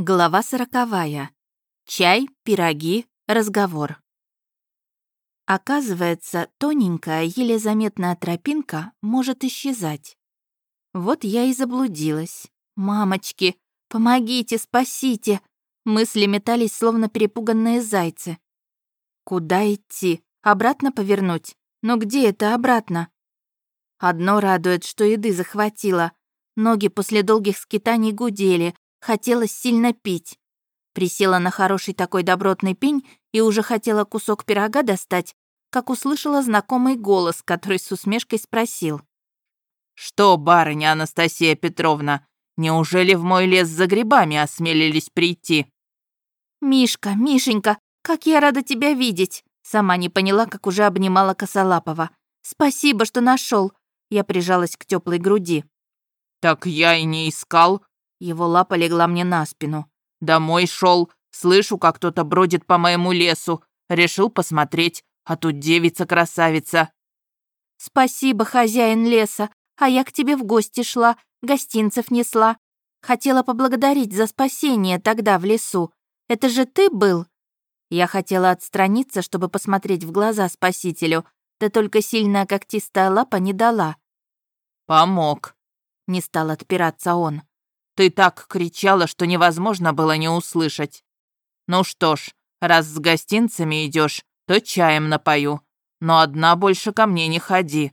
Глава сороковая. Чай, пироги, разговор. Оказывается, тоненькая, еле заметная тропинка может исчезать. Вот я и заблудилась. «Мамочки, помогите, спасите!» Мысли метались, словно перепуганные зайцы. Куда идти? Обратно повернуть? Но где это обратно? Одно радует, что еды захватила. Ноги после долгих скитаний гудели, Хотелось сильно пить. Присела на хороший такой добротный пень и уже хотела кусок пирога достать, как услышала знакомый голос, который с усмешкой спросил. «Что, барыня Анастасия Петровна, неужели в мой лес за грибами осмелились прийти?» «Мишка, Мишенька, как я рада тебя видеть!» Сама не поняла, как уже обнимала Косолапова. «Спасибо, что нашел. Я прижалась к теплой груди. «Так я и не искал. Его лапа легла мне на спину. «Домой шел. Слышу, как кто-то бродит по моему лесу. Решил посмотреть, а тут девица-красавица». «Спасибо, хозяин леса. А я к тебе в гости шла, гостинцев несла. Хотела поблагодарить за спасение тогда в лесу. Это же ты был?» Я хотела отстраниться, чтобы посмотреть в глаза спасителю, да только сильная когтистая лапа не дала. «Помог», — не стал отпираться он. Ты так кричала, что невозможно было не услышать. Ну что ж, раз с гостинцами идешь, то чаем напою. Но одна больше ко мне не ходи.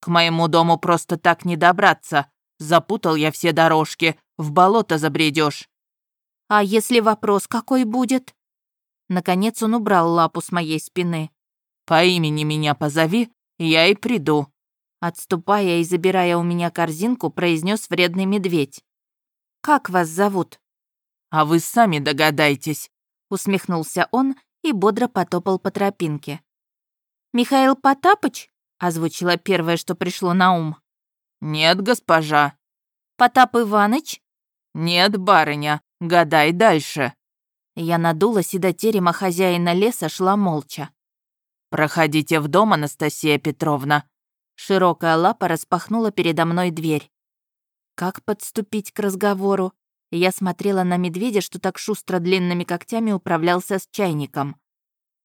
К моему дому просто так не добраться. Запутал я все дорожки, в болото забредешь. А если вопрос какой будет? Наконец он убрал лапу с моей спины. По имени меня позови, я и приду. Отступая и забирая у меня корзинку, произнес вредный медведь. Как вас зовут?» «А вы сами догадайтесь», — усмехнулся он и бодро потопал по тропинке. «Михаил Потапыч?» — озвучила первое, что пришло на ум. «Нет, госпожа». «Потап Иваныч?» «Нет, барыня, гадай дальше». Я надулась и до терема хозяина леса шла молча. «Проходите в дом, Анастасия Петровна». Широкая лапа распахнула передо мной дверь. Как подступить к разговору? Я смотрела на медведя, что так шустро длинными когтями управлялся с чайником.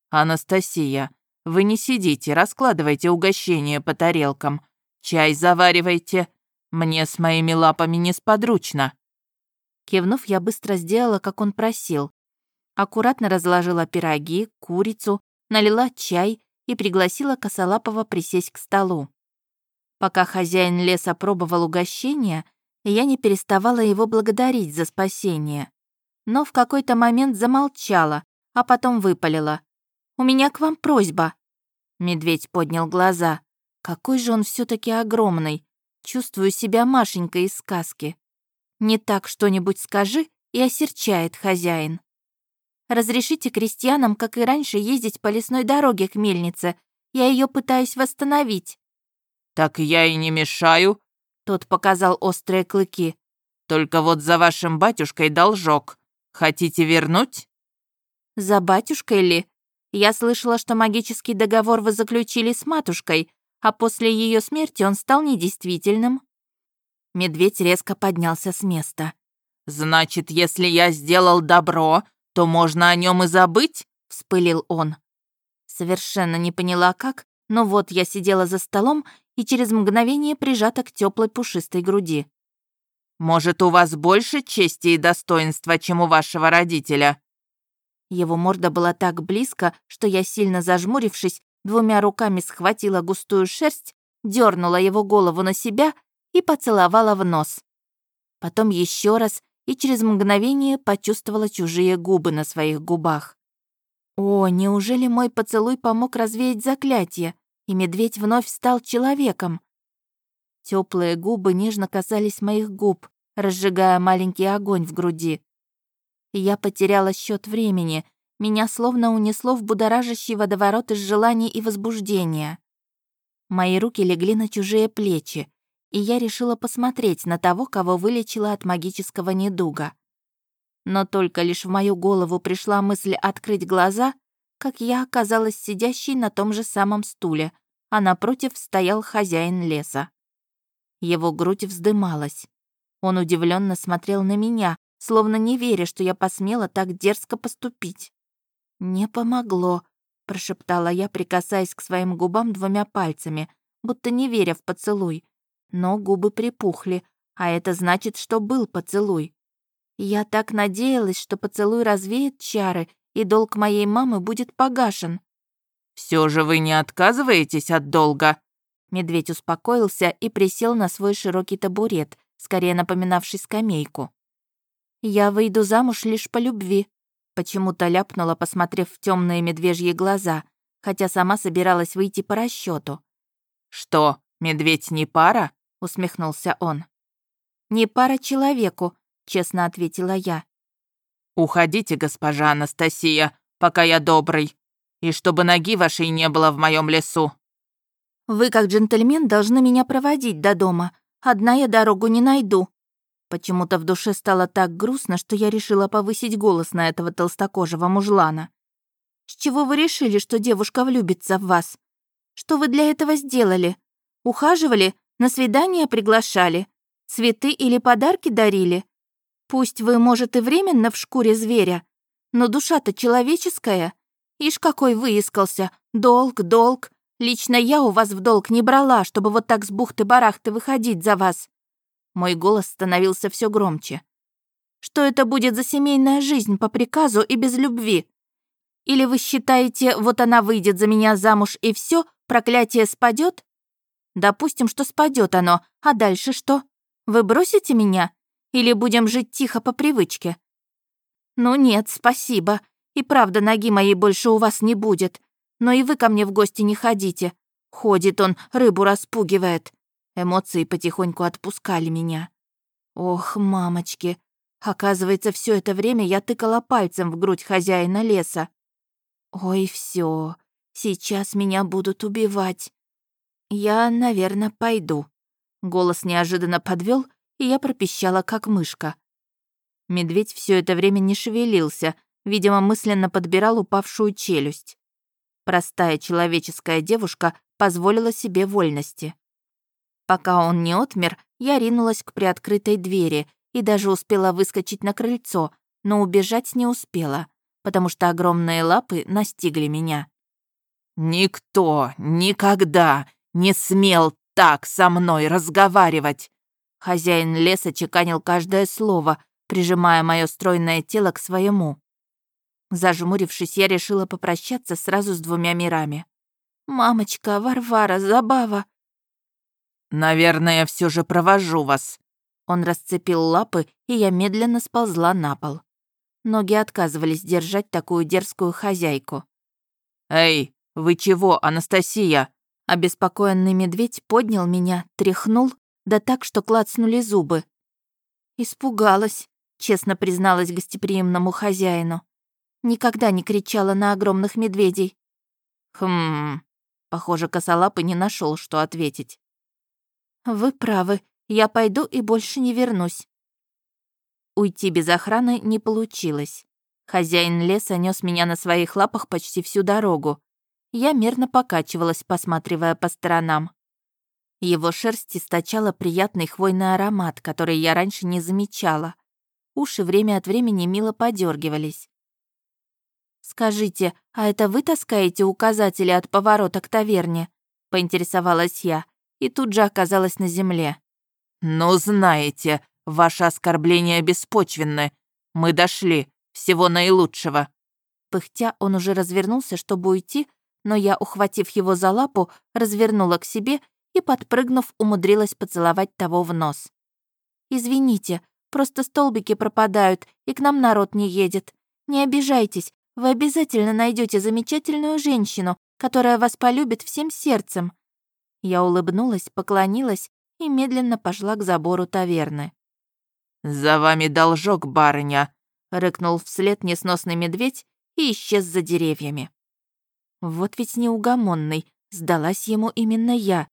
«Анастасия, вы не сидите, раскладывайте угощение по тарелкам. Чай заваривайте. Мне с моими лапами несподручно». Кивнув, я быстро сделала, как он просил. Аккуратно разложила пироги, курицу, налила чай и пригласила Косолапова присесть к столу. Пока хозяин леса пробовал угощение, я не переставала его благодарить за спасение. Но в какой-то момент замолчала, а потом выпалила. «У меня к вам просьба». Медведь поднял глаза. Какой же он все таки огромный. Чувствую себя Машенькой из сказки. «Не так что-нибудь скажи», и осерчает хозяин. «Разрешите крестьянам, как и раньше, ездить по лесной дороге к мельнице. Я ее пытаюсь восстановить». «Так я и не мешаю», тот показал острые клыки. «Только вот за вашим батюшкой должок. Хотите вернуть?» «За батюшкой ли? Я слышала, что магический договор вы заключили с матушкой, а после ее смерти он стал недействительным». Медведь резко поднялся с места. «Значит, если я сделал добро, то можно о нем и забыть?» — вспылил он. Совершенно не поняла, как, но вот я сидела за столом и через мгновение прижата к теплой пушистой груди. «Может, у вас больше чести и достоинства, чем у вашего родителя?» Его морда была так близко, что я, сильно зажмурившись, двумя руками схватила густую шерсть, дернула его голову на себя и поцеловала в нос. Потом еще раз и через мгновение почувствовала чужие губы на своих губах. О, неужели мой поцелуй помог развеять заклятие? И медведь вновь стал человеком. Теплые губы нежно касались моих губ, разжигая маленький огонь в груди. я потеряла счет времени, меня словно унесло в будоражащий водоворот из желаний и возбуждения. Мои руки легли на чужие плечи, и я решила посмотреть на того, кого вылечила от магического недуга. Но только лишь в мою голову пришла мысль открыть глаза, как я оказалась сидящей на том же самом стуле, а напротив стоял хозяин леса. Его грудь вздымалась. Он удивленно смотрел на меня, словно не веря, что я посмела так дерзко поступить. «Не помогло», — прошептала я, прикасаясь к своим губам двумя пальцами, будто не веря в поцелуй. Но губы припухли, а это значит, что был поцелуй. Я так надеялась, что поцелуй развеет чары, и долг моей мамы будет погашен. Все же вы не отказываетесь от долга?» Медведь успокоился и присел на свой широкий табурет, скорее напоминавший скамейку. «Я выйду замуж лишь по любви», — почему-то ляпнула, посмотрев в темные медвежьи глаза, хотя сама собиралась выйти по расчету. «Что, медведь не пара?» — усмехнулся он. «Не пара человеку», — честно ответила я. «Уходите, госпожа Анастасия, пока я добрый, и чтобы ноги вашей не было в моем лесу». «Вы, как джентльмен, должны меня проводить до дома. Одна я дорогу не найду». Почему-то в душе стало так грустно, что я решила повысить голос на этого толстокожего мужлана. «С чего вы решили, что девушка влюбится в вас? Что вы для этого сделали? Ухаживали? На свидание приглашали? Цветы или подарки дарили? Пусть вы, может, и временно в шкуре зверя, но душа-то человеческая. Ишь, какой выискался. Долг, долг. Лично я у вас в долг не брала, чтобы вот так с бухты-барахты выходить за вас. Мой голос становился все громче. Что это будет за семейная жизнь по приказу и без любви? Или вы считаете, вот она выйдет за меня замуж и все, проклятие спадет? Допустим, что спадет оно, а дальше что? Вы бросите меня? Или будем жить тихо по привычке? Ну нет, спасибо. И правда, ноги моей больше у вас не будет. Но и вы ко мне в гости не ходите. Ходит он, рыбу распугивает. Эмоции потихоньку отпускали меня. Ох, мамочки. Оказывается, все это время я тыкала пальцем в грудь хозяина леса. Ой, все. Сейчас меня будут убивать. Я, наверное, пойду. Голос неожиданно подвел, и я пропищала, как мышка. Медведь все это время не шевелился, видимо, мысленно подбирал упавшую челюсть. Простая человеческая девушка позволила себе вольности. Пока он не отмер, я ринулась к приоткрытой двери и даже успела выскочить на крыльцо, но убежать не успела, потому что огромные лапы настигли меня. «Никто никогда не смел так со мной разговаривать!» Хозяин леса чеканил каждое слово, прижимая мое стройное тело к своему. Зажмурившись, я решила попрощаться сразу с двумя мирами. «Мамочка, Варвара, Забава!» «Наверное, все же провожу вас». Он расцепил лапы, и я медленно сползла на пол. Ноги отказывались держать такую дерзкую хозяйку. «Эй, вы чего, Анастасия?» Обеспокоенный медведь поднял меня, тряхнул да так, что клацнули зубы. Испугалась, честно призналась гостеприимному хозяину. Никогда не кричала на огромных медведей. Хм, похоже, косолапый не нашел, что ответить. Вы правы, я пойду и больше не вернусь. Уйти без охраны не получилось. Хозяин леса нес меня на своих лапах почти всю дорогу. Я мерно покачивалась, посматривая по сторонам. Его шерсть источала приятный хвойный аромат, который я раньше не замечала. Уши время от времени мило подергивались. «Скажите, а это вы таскаете указатели от поворота к таверне?» — поинтересовалась я, и тут же оказалась на земле. «Ну, знаете, ваше оскорбление беспочвенны. Мы дошли. Всего наилучшего». Пыхтя, он уже развернулся, чтобы уйти, но я, ухватив его за лапу, развернула к себе и, подпрыгнув, умудрилась поцеловать того в нос. «Извините, просто столбики пропадают, и к нам народ не едет. Не обижайтесь, вы обязательно найдете замечательную женщину, которая вас полюбит всем сердцем». Я улыбнулась, поклонилась и медленно пошла к забору таверны. «За вами должок, барыня», — рыкнул вслед несносный медведь и исчез за деревьями. Вот ведь неугомонный, сдалась ему именно я,